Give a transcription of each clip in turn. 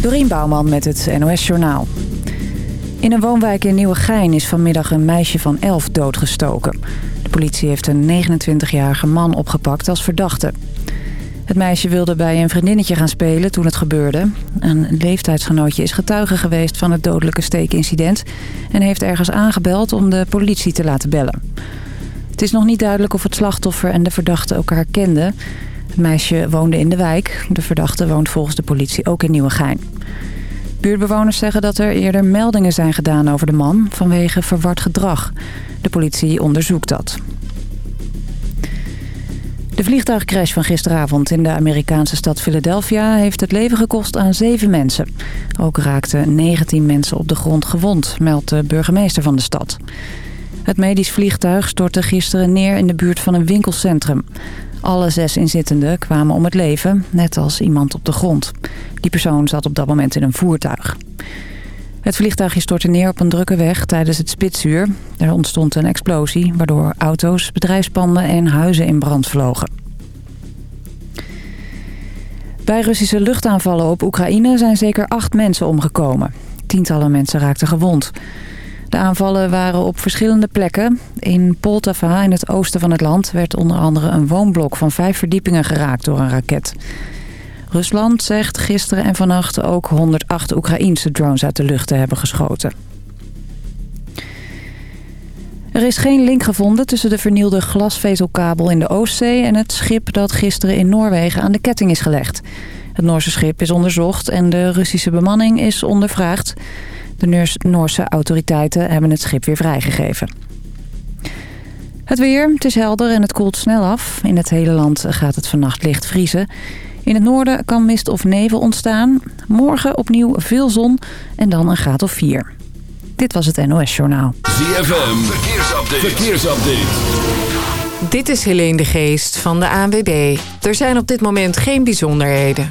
Dorien Bouwman met het NOS Journaal. In een woonwijk in Nieuwegein is vanmiddag een meisje van 11 doodgestoken. De politie heeft een 29-jarige man opgepakt als verdachte. Het meisje wilde bij een vriendinnetje gaan spelen toen het gebeurde. Een leeftijdsgenootje is getuige geweest van het dodelijke steekincident... en heeft ergens aangebeld om de politie te laten bellen. Het is nog niet duidelijk of het slachtoffer en de verdachte elkaar kenden... Het meisje woonde in de wijk. De verdachte woont volgens de politie ook in Nieuwegein. Buurtbewoners zeggen dat er eerder meldingen zijn gedaan over de man vanwege verward gedrag. De politie onderzoekt dat. De vliegtuigcrash van gisteravond in de Amerikaanse stad Philadelphia heeft het leven gekost aan zeven mensen. Ook raakten 19 mensen op de grond gewond, meldt de burgemeester van de stad. Het medisch vliegtuig stortte gisteren neer in de buurt van een winkelcentrum. Alle zes inzittenden kwamen om het leven, net als iemand op de grond. Die persoon zat op dat moment in een voertuig. Het vliegtuigje stortte neer op een drukke weg tijdens het spitsuur. Er ontstond een explosie, waardoor auto's, bedrijfspanden en huizen in brand vlogen. Bij Russische luchtaanvallen op Oekraïne zijn zeker acht mensen omgekomen. Tientallen mensen raakten gewond. De aanvallen waren op verschillende plekken. In Poltava, in het oosten van het land, werd onder andere een woonblok van vijf verdiepingen geraakt door een raket. Rusland zegt gisteren en vannacht ook 108 Oekraïense drones uit de lucht te hebben geschoten. Er is geen link gevonden tussen de vernielde glasvezelkabel in de Oostzee... en het schip dat gisteren in Noorwegen aan de ketting is gelegd. Het Noorse schip is onderzocht en de Russische bemanning is ondervraagd. De Noorse autoriteiten hebben het schip weer vrijgegeven. Het weer, het is helder en het koelt snel af. In het hele land gaat het vannacht licht vriezen. In het noorden kan mist of nevel ontstaan. Morgen opnieuw veel zon en dan een graad of 4. Dit was het NOS Journaal. ZFM, verkeersupdate. verkeersupdate. Dit is Helene de Geest van de ANWB. Er zijn op dit moment geen bijzonderheden.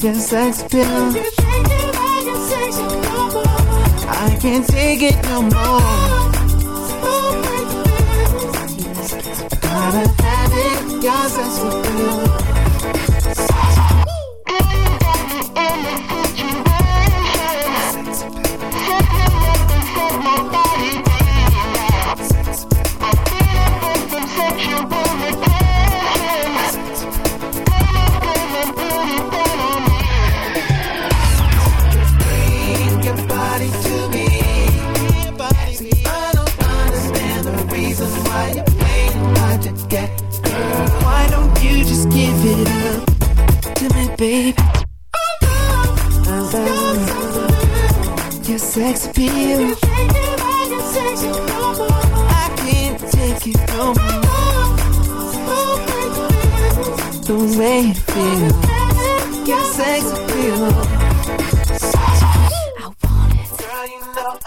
this experience. I can't take it no more. I gotta have it, your sex appeal. baby. I love your sex appeal. I can't take it no more. The way you feel, your sex appeal. I want it. Girl, you know I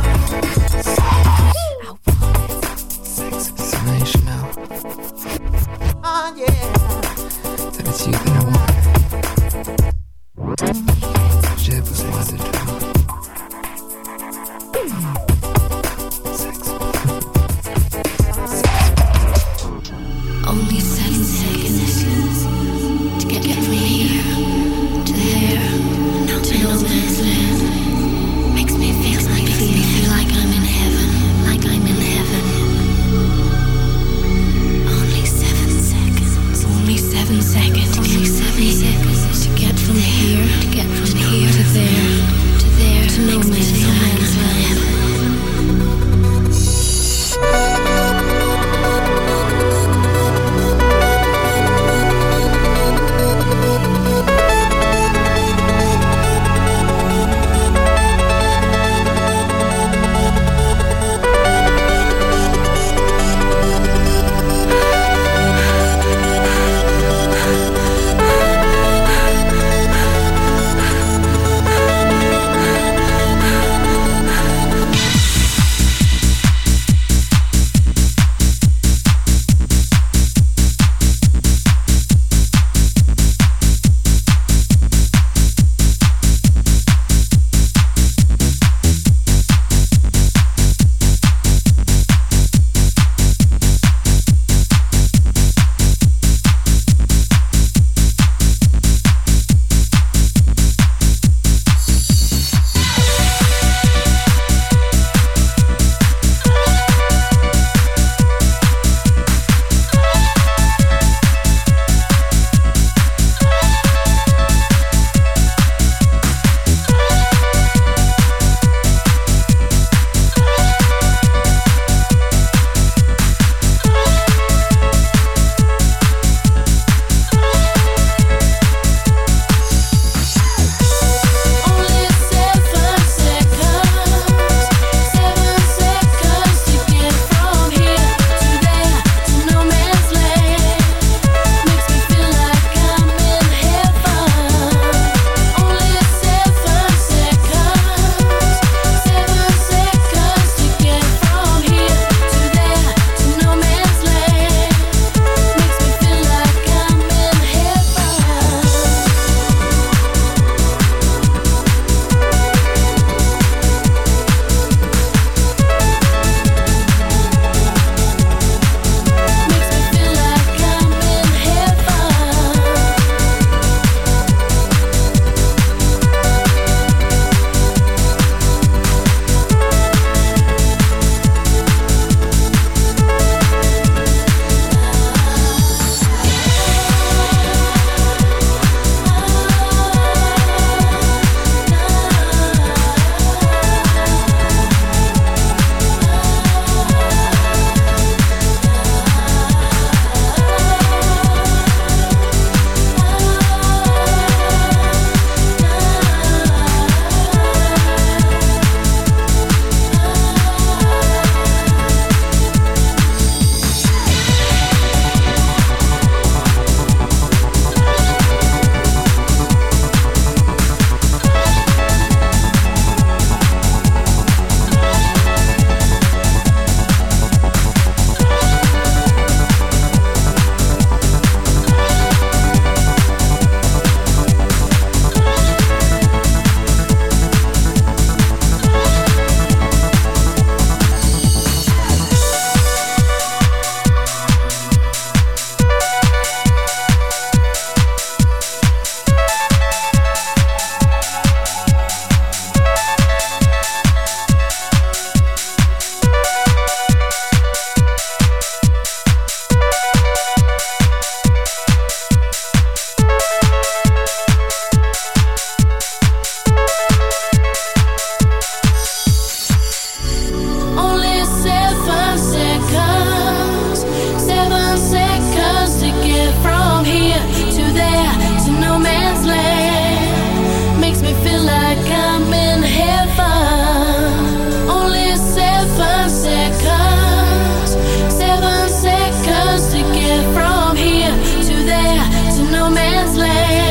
this land.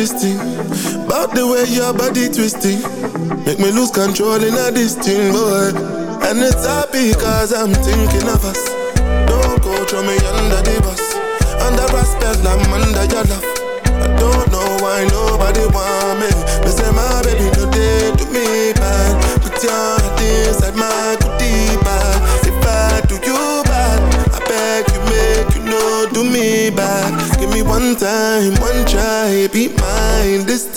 this thing. About the way your body twisting. Make me lose control in a this thing, boy. And it's happy cause I'm thinking of us. Don't go throw me under the bus. Under respect, I'm under your love. I don't know why nobody want me. They say my baby today do me bad. Put your hand inside my goodie bag. If I do you bad, I beg you make you know do me bad. Give me one time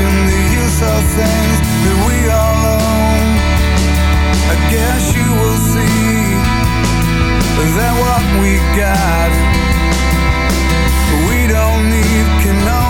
in the use of things that we all own. I guess you will see that what we got, we don't need, cannot.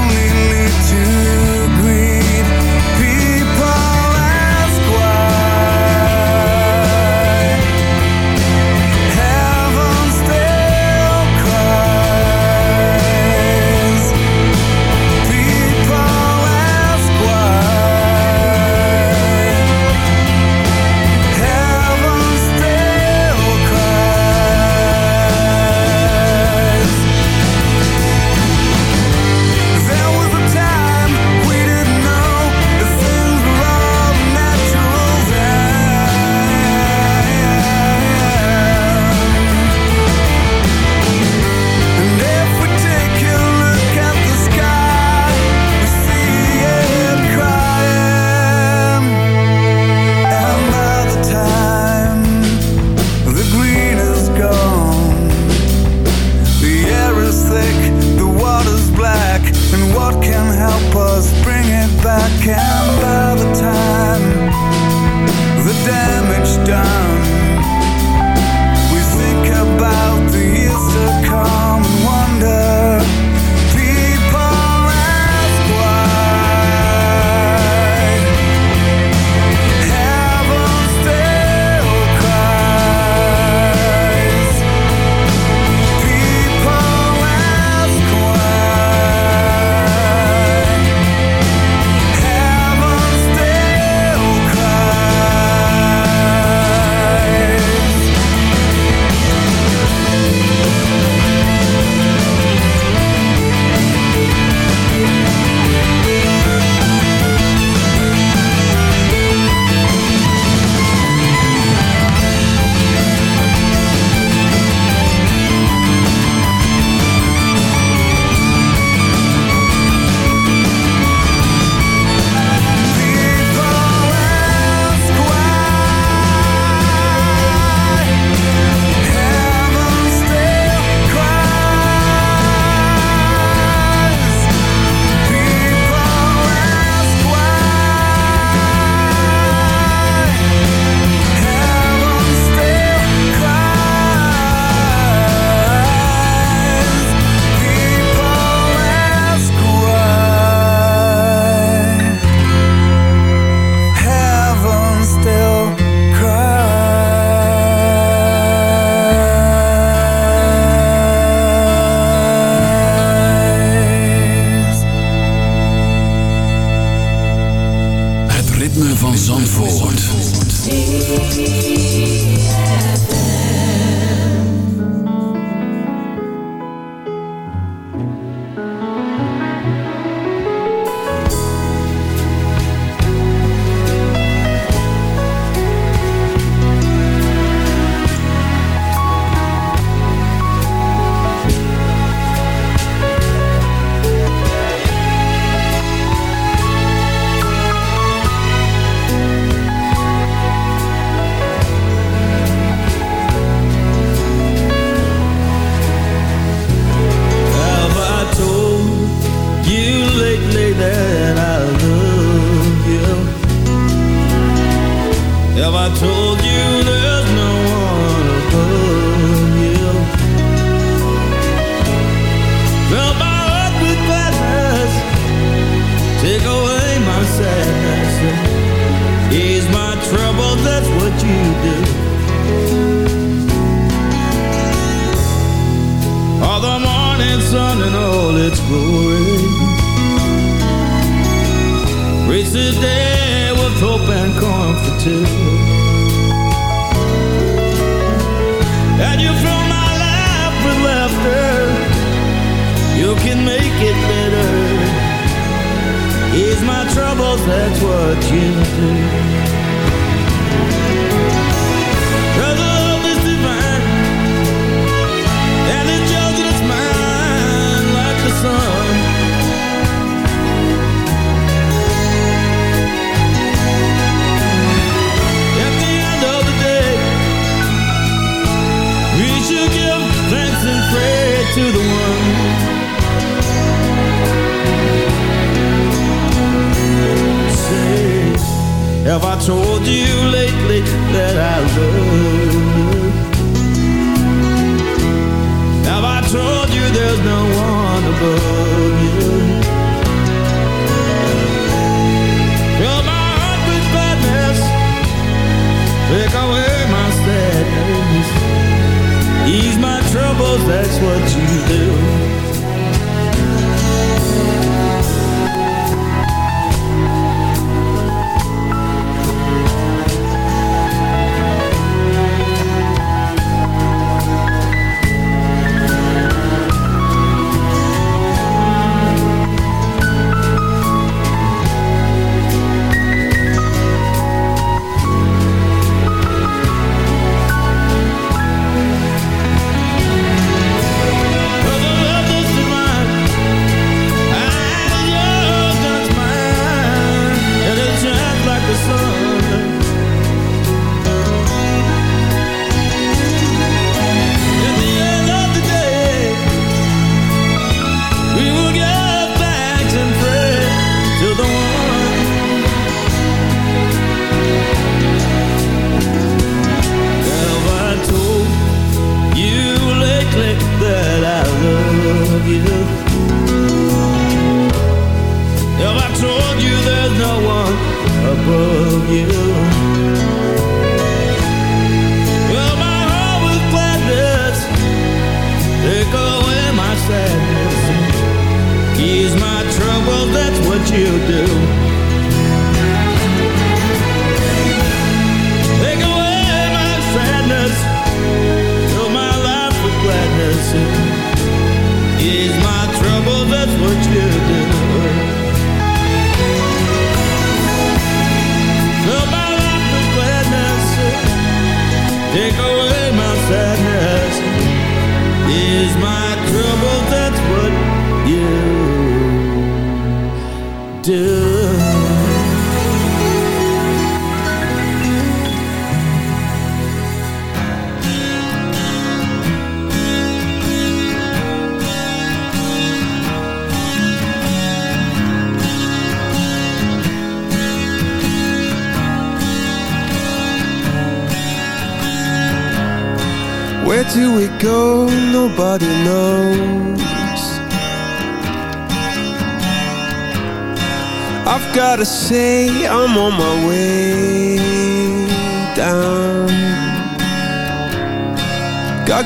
that's what you do.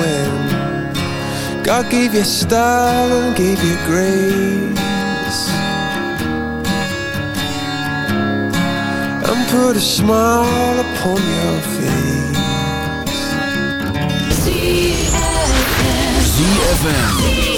when God gave you style and gave you grace and put a smile upon your face. ZFM.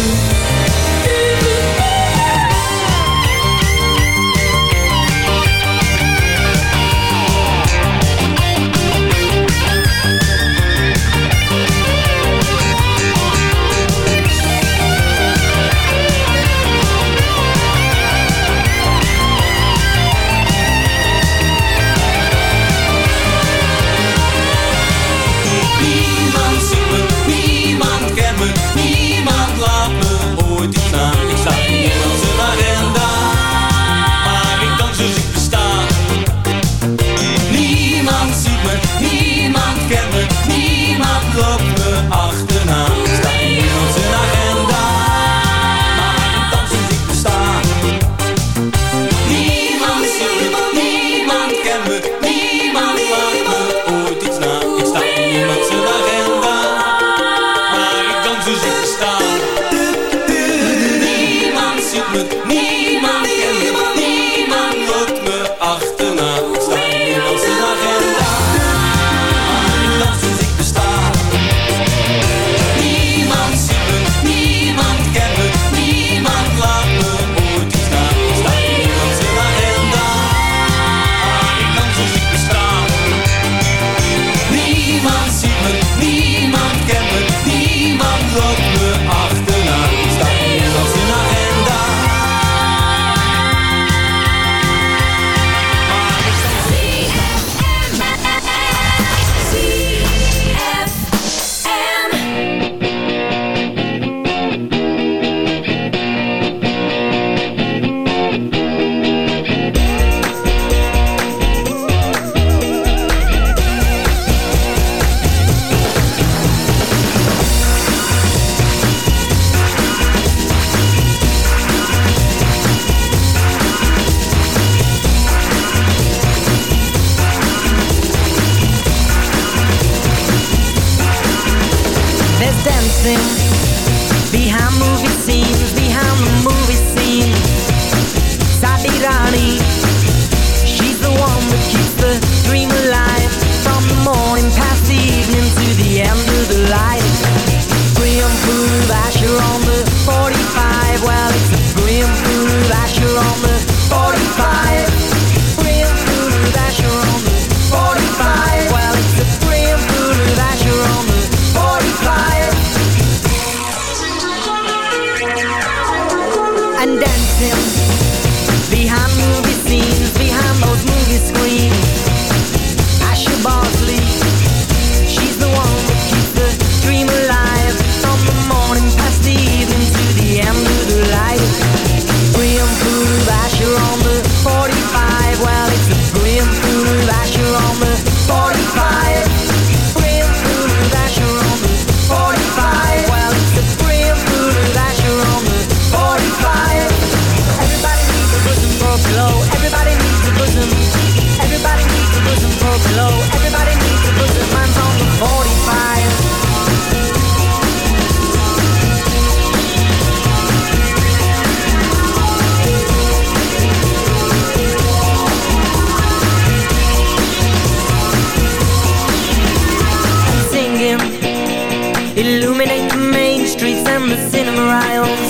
and the cinema aisles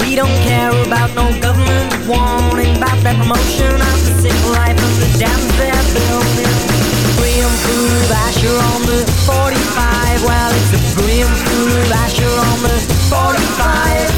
We don't care about no government warning About that promotion of the civil life of the damn fair building Grim food Asher on the 45 Well, it's a grim food Asher on the 45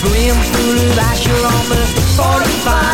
Swim through the basher on the 45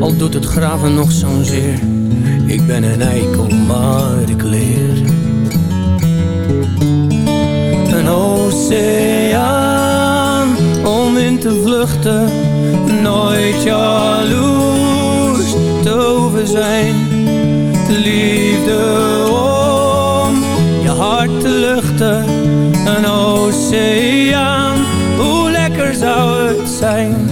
al doet het graven nog zo'n zeer. Ik ben een eikel, maar ik leer. Een oceaan om in te vluchten, nooit jaloers te over zijn. Liefde om je hart te luchten, een oceaan, hoe lekker zou het zijn